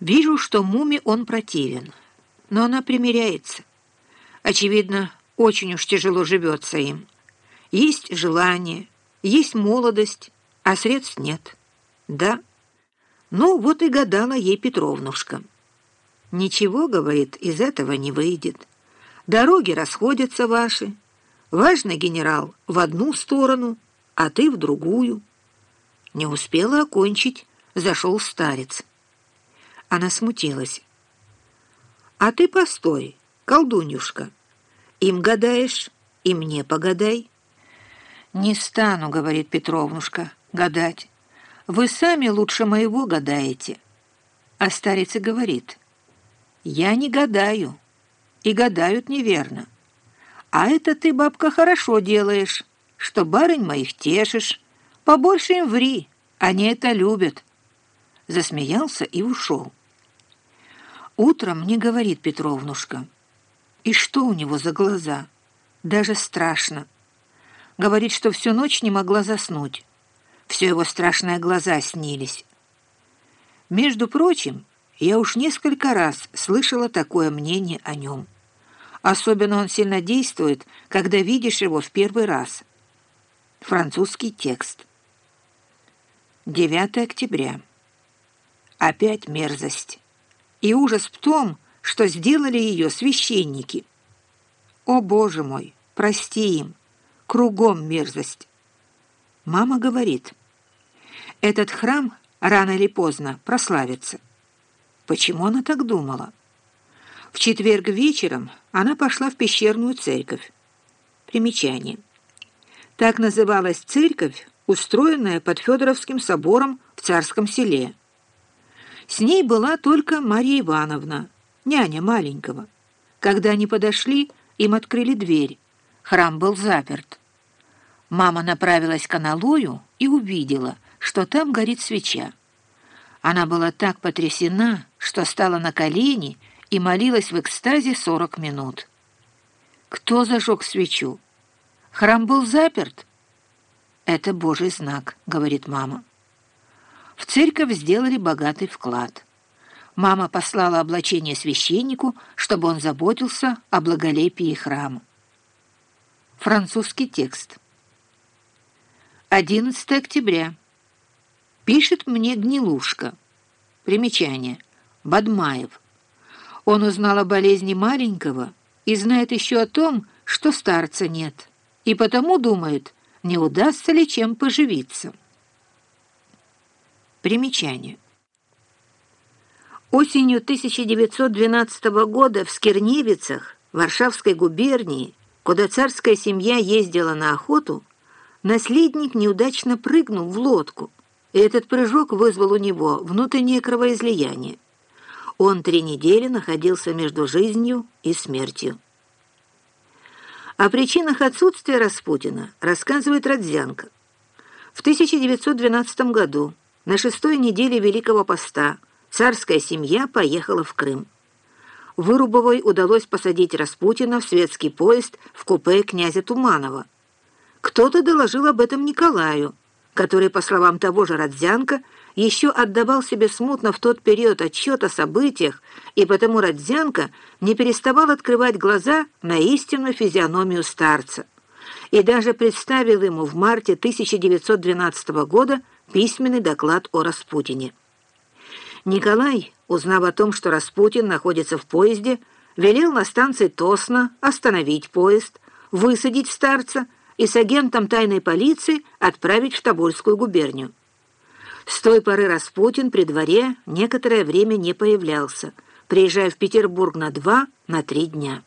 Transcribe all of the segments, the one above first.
Вижу, что Муме он противен, но она примиряется. Очевидно, очень уж тяжело живется им. Есть желание, есть молодость, а средств нет. Да. Ну, вот и гадала ей Петровнушка. Ничего, говорит, из этого не выйдет. Дороги расходятся ваши. Важный генерал в одну сторону, а ты в другую. Не успела окончить, зашел старец. Она смутилась. «А ты постой, колдунюшка. Им гадаешь, и мне погадай». «Не стану, — говорит Петровнушка, — гадать. Вы сами лучше моего гадаете». А старец и говорит, «Я не гадаю, и гадают неверно. А это ты, бабка, хорошо делаешь, что барынь моих тешишь. Побольше им ври, они это любят». Засмеялся и ушел. Утром мне говорит Петровнушка. И что у него за глаза? Даже страшно. Говорит, что всю ночь не могла заснуть. Все его страшные глаза снились. Между прочим, я уж несколько раз слышала такое мнение о нем. Особенно он сильно действует, когда видишь его в первый раз. Французский текст. 9 октября. Опять мерзость и ужас в том, что сделали ее священники. О, Боже мой, прости им, кругом мерзость. Мама говорит, этот храм рано или поздно прославится. Почему она так думала? В четверг вечером она пошла в пещерную церковь. Примечание. Так называлась церковь, устроенная под Федоровским собором в Царском селе. С ней была только Марья Ивановна, няня маленького. Когда они подошли, им открыли дверь. Храм был заперт. Мама направилась к аналою и увидела, что там горит свеча. Она была так потрясена, что стала на колени и молилась в экстазе сорок минут. Кто зажег свечу? Храм был заперт? Это Божий знак, говорит мама. В церковь сделали богатый вклад. Мама послала облачение священнику, чтобы он заботился о благолепии храма. Французский текст. 11 октября. Пишет мне Гнилушка. Примечание. Бадмаев. Он узнал о болезни маленького и знает еще о том, что старца нет, и потому думает, не удастся ли чем поживиться. Примечание. Осенью 1912 года в Скирневицах, Варшавской губернии, куда царская семья ездила на охоту, наследник неудачно прыгнул в лодку, и этот прыжок вызвал у него внутреннее кровоизлияние. Он три недели находился между жизнью и смертью. О причинах отсутствия Распутина рассказывает Родзянко. В 1912 году на шестой неделе Великого Поста царская семья поехала в Крым. Вырубовой удалось посадить Распутина в светский поезд в купе князя Туманова. Кто-то доложил об этом Николаю, который, по словам того же Родзянко, еще отдавал себе смутно в тот период отчет о событиях, и потому Родзянко не переставал открывать глаза на истинную физиономию старца и даже представил ему в марте 1912 года письменный доклад о Распутине. Николай, узнав о том, что Распутин находится в поезде, велел на станции Тосна остановить поезд, высадить старца и с агентом тайной полиции отправить в Тобольскую губернию. С той поры Распутин при дворе некоторое время не появлялся, приезжая в Петербург на два, на три дня.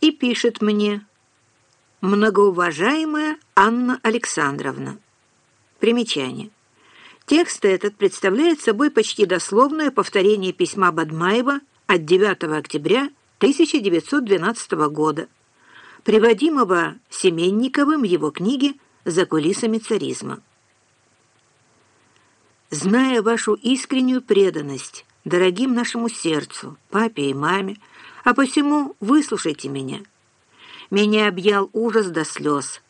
И пишет мне «Многоуважаемая Анна Александровна». Примечание. Текст этот представляет собой почти дословное повторение письма Бадмаева от 9 октября 1912 года, приводимого Семенниковым в его книге «За кулисами царизма». Зная вашу искреннюю преданность дорогим нашему сердцу, папе и маме, а посему выслушайте меня. Меня объял ужас до слез,